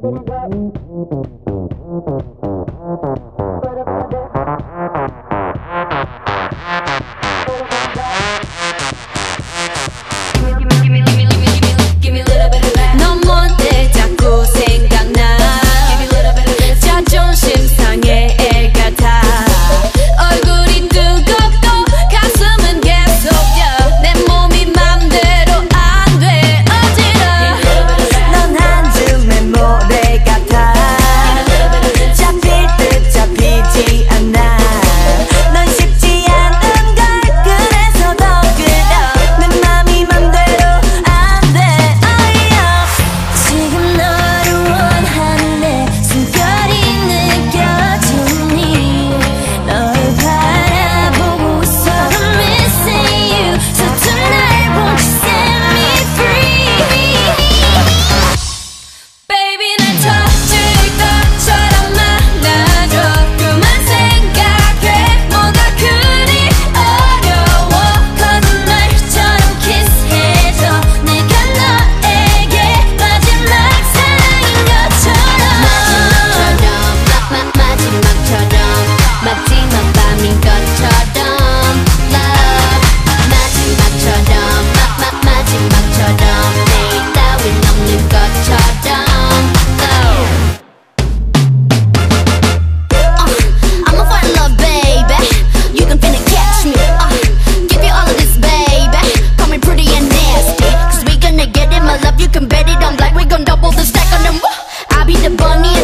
da da bunny.